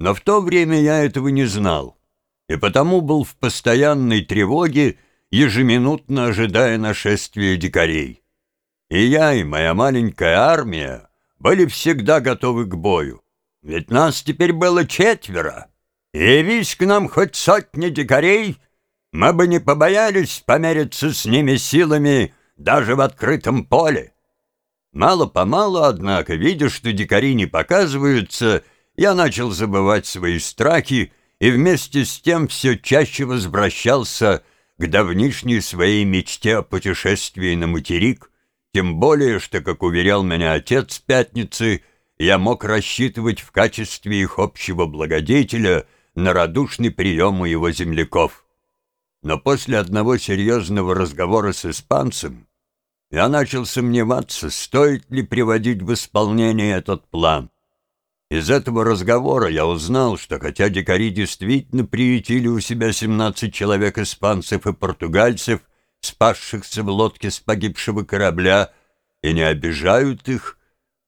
Но в то время я этого не знал, и потому был в постоянной тревоге, ежеминутно ожидая нашествия дикарей. И я, и моя маленькая армия были всегда готовы к бою. Ведь нас теперь было четверо. И явись к нам хоть сотни дикарей, мы бы не побоялись помериться с ними силами даже в открытом поле. Мало-помалу, однако, видя, что дикари не показываются, я начал забывать свои страхи и вместе с тем все чаще возвращался к давнишней своей мечте о путешествии на материк, тем более, что, как уверял меня отец пятницы, я мог рассчитывать в качестве их общего благодетеля на радушный прием у его земляков. Но после одного серьезного разговора с испанцем я начал сомневаться, стоит ли приводить в исполнение этот план. Из этого разговора я узнал, что хотя дикари действительно приютили у себя 17 человек испанцев и португальцев, спасшихся в лодке с погибшего корабля, и не обижают их,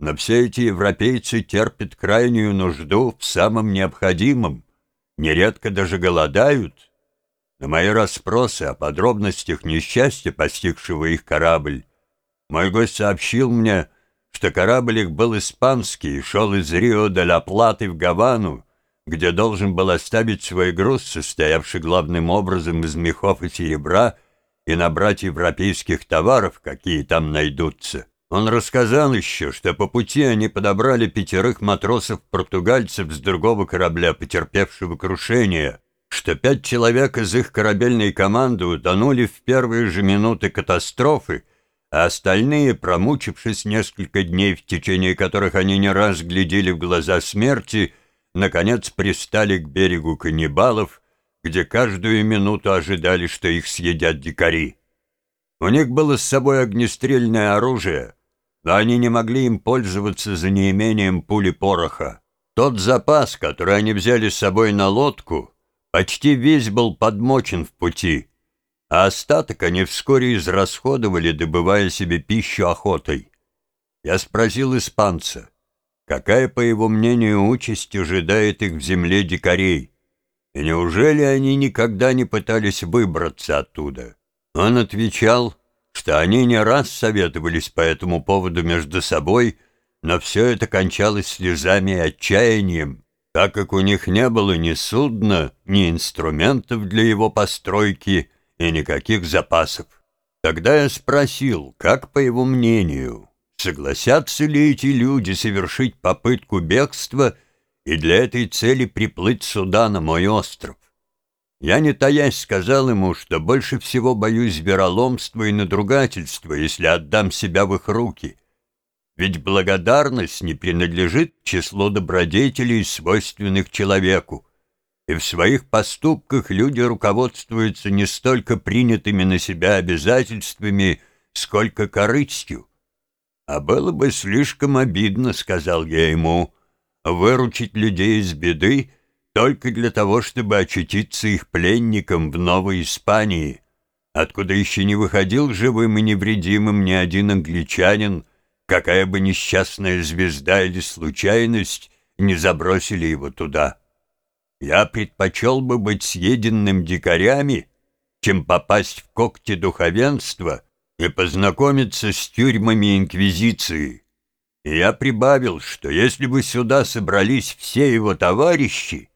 но все эти европейцы терпят крайнюю нужду в самом необходимом, нередко даже голодают. На мои расспросы о подробностях несчастья, постигшего их корабль, мой гость сообщил мне, что корабль их был испанский и шел из Рио-де-ла-Платы в Гавану, где должен был оставить свой груз, состоявший главным образом из мехов и серебра, и набрать европейских товаров, какие там найдутся. Он рассказал еще, что по пути они подобрали пятерых матросов-португальцев с другого корабля, потерпевшего крушение, что пять человек из их корабельной команды утонули в первые же минуты катастрофы, а остальные, промучившись несколько дней, в течение которых они не раз глядели в глаза смерти, наконец пристали к берегу каннибалов, где каждую минуту ожидали, что их съедят дикари. У них было с собой огнестрельное оружие, но они не могли им пользоваться за неимением пули пороха. Тот запас, который они взяли с собой на лодку, почти весь был подмочен в пути — а остаток они вскоре израсходовали, добывая себе пищу охотой. Я спросил испанца, какая, по его мнению, участь ожидает их в земле дикарей, и неужели они никогда не пытались выбраться оттуда? Он отвечал, что они не раз советовались по этому поводу между собой, но все это кончалось слезами и отчаянием, так как у них не было ни судна, ни инструментов для его постройки, и никаких запасов. Тогда я спросил, как, по его мнению, согласятся ли эти люди совершить попытку бегства и для этой цели приплыть сюда, на мой остров. Я, не таясь, сказал ему, что больше всего боюсь вероломства и надругательства, если отдам себя в их руки. Ведь благодарность не принадлежит числу добродетелей, свойственных человеку и в своих поступках люди руководствуются не столько принятыми на себя обязательствами, сколько корыстью. А было бы слишком обидно, сказал я ему, выручить людей из беды только для того, чтобы очутиться их пленником в Новой Испании, откуда еще не выходил живым и невредимым ни один англичанин, какая бы несчастная звезда или случайность не забросили его туда. Я предпочел бы быть съеденным дикарями, чем попасть в когти духовенства и познакомиться с тюрьмами Инквизиции. И я прибавил, что если бы сюда собрались все его товарищи,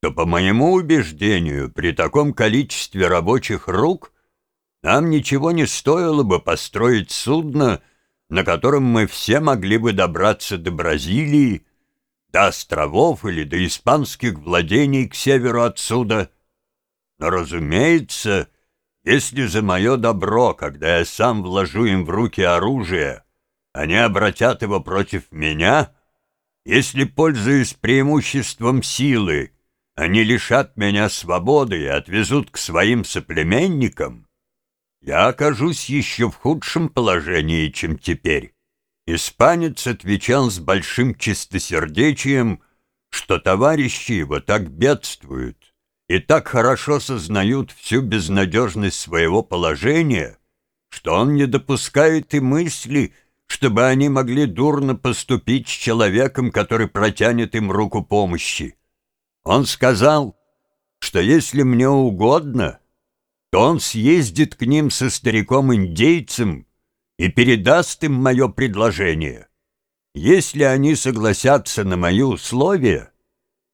то, по моему убеждению, при таком количестве рабочих рук нам ничего не стоило бы построить судно, на котором мы все могли бы добраться до Бразилии, до островов или до испанских владений к северу отсюда. Но, разумеется, если за мое добро, когда я сам вложу им в руки оружие, они обратят его против меня, если, пользуясь преимуществом силы, они лишат меня свободы и отвезут к своим соплеменникам, я окажусь еще в худшем положении, чем теперь. Испанец отвечал с большим чистосердечием, что товарищи его так бедствуют и так хорошо сознают всю безнадежность своего положения, что он не допускает и мысли, чтобы они могли дурно поступить с человеком, который протянет им руку помощи. Он сказал, что если мне угодно, то он съездит к ним со стариком-индейцем и передаст им мое предложение. Если они согласятся на мои условия,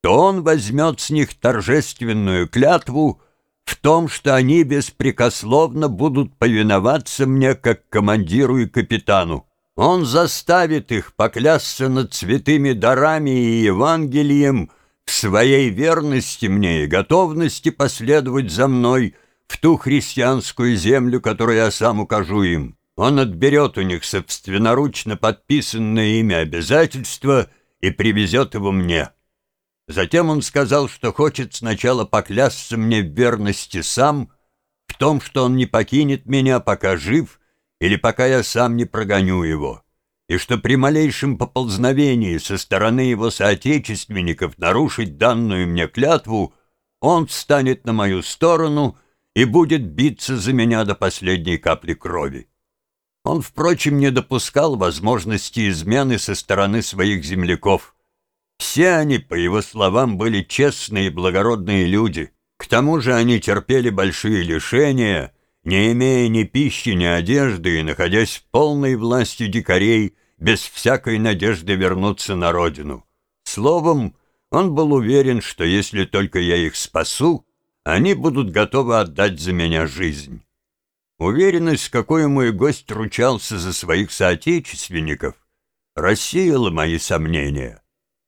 то он возьмет с них торжественную клятву в том, что они беспрекословно будут повиноваться мне как командиру и капитану. Он заставит их поклясться над святыми дарами и Евангелием в своей верности мне и готовности последовать за мной в ту христианскую землю, которую я сам укажу им. Он отберет у них собственноручно подписанное имя обязательства и привезет его мне. Затем он сказал, что хочет сначала поклясться мне в верности сам, в том, что он не покинет меня, пока жив, или пока я сам не прогоню его, и что при малейшем поползновении со стороны его соотечественников нарушить данную мне клятву, он встанет на мою сторону и будет биться за меня до последней капли крови. Он, впрочем, не допускал возможности измены со стороны своих земляков — все они, по его словам, были честные и благородные люди. К тому же они терпели большие лишения, не имея ни пищи, ни одежды и находясь в полной власти дикарей, без всякой надежды вернуться на родину. Словом, он был уверен, что если только я их спасу, они будут готовы отдать за меня жизнь. Уверенность, с какой мой гость ручался за своих соотечественников, рассеяла мои сомнения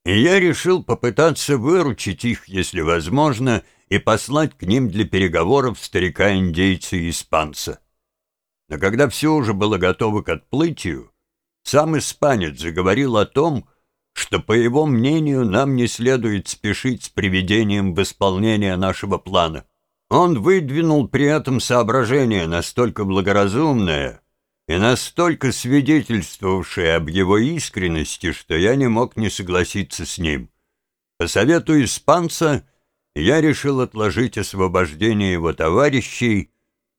и я решил попытаться выручить их, если возможно, и послать к ним для переговоров старика-индейца и испанца. Но когда все уже было готово к отплытию, сам испанец заговорил о том, что, по его мнению, нам не следует спешить с приведением в исполнение нашего плана. Он выдвинул при этом соображение настолько благоразумное, и настолько свидетельствовавшее об его искренности, что я не мог не согласиться с ним. По совету испанца я решил отложить освобождение его товарищей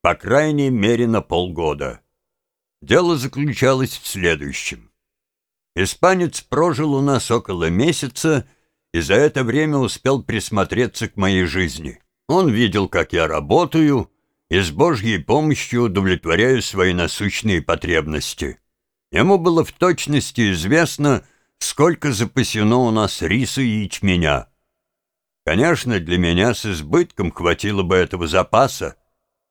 по крайней мере на полгода. Дело заключалось в следующем. Испанец прожил у нас около месяца и за это время успел присмотреться к моей жизни. Он видел, как я работаю, и с Божьей помощью удовлетворяю свои насущные потребности. Ему было в точности известно, сколько запасено у нас риса и ячменя. Конечно, для меня с избытком хватило бы этого запаса,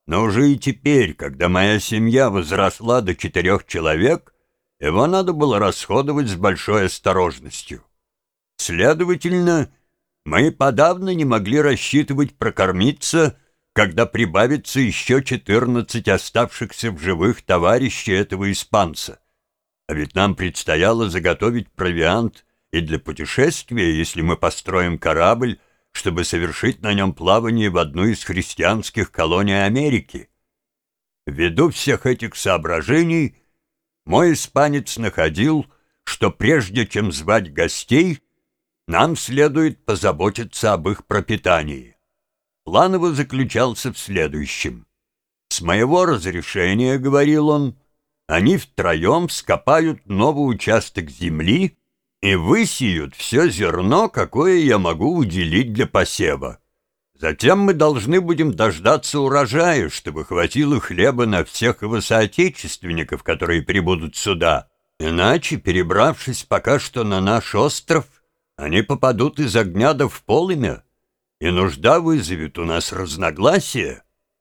но уже и теперь, когда моя семья возросла до четырех человек, его надо было расходовать с большой осторожностью. Следовательно, мы подавно не могли рассчитывать прокормиться когда прибавится еще четырнадцать оставшихся в живых товарищей этого испанца. А ведь нам предстояло заготовить провиант и для путешествия, если мы построим корабль, чтобы совершить на нем плавание в одну из христианских колоний Америки. Ввиду всех этих соображений, мой испанец находил, что прежде чем звать гостей, нам следует позаботиться об их пропитании. План его заключался в следующем. «С моего разрешения, — говорил он, — они втроем скопают новый участок земли и высеют все зерно, какое я могу уделить для посева. Затем мы должны будем дождаться урожая, чтобы хватило хлеба на всех его соотечественников, которые прибудут сюда. Иначе, перебравшись пока что на наш остров, они попадут из огня до в полымя, и нужда вызовет у нас разногласия,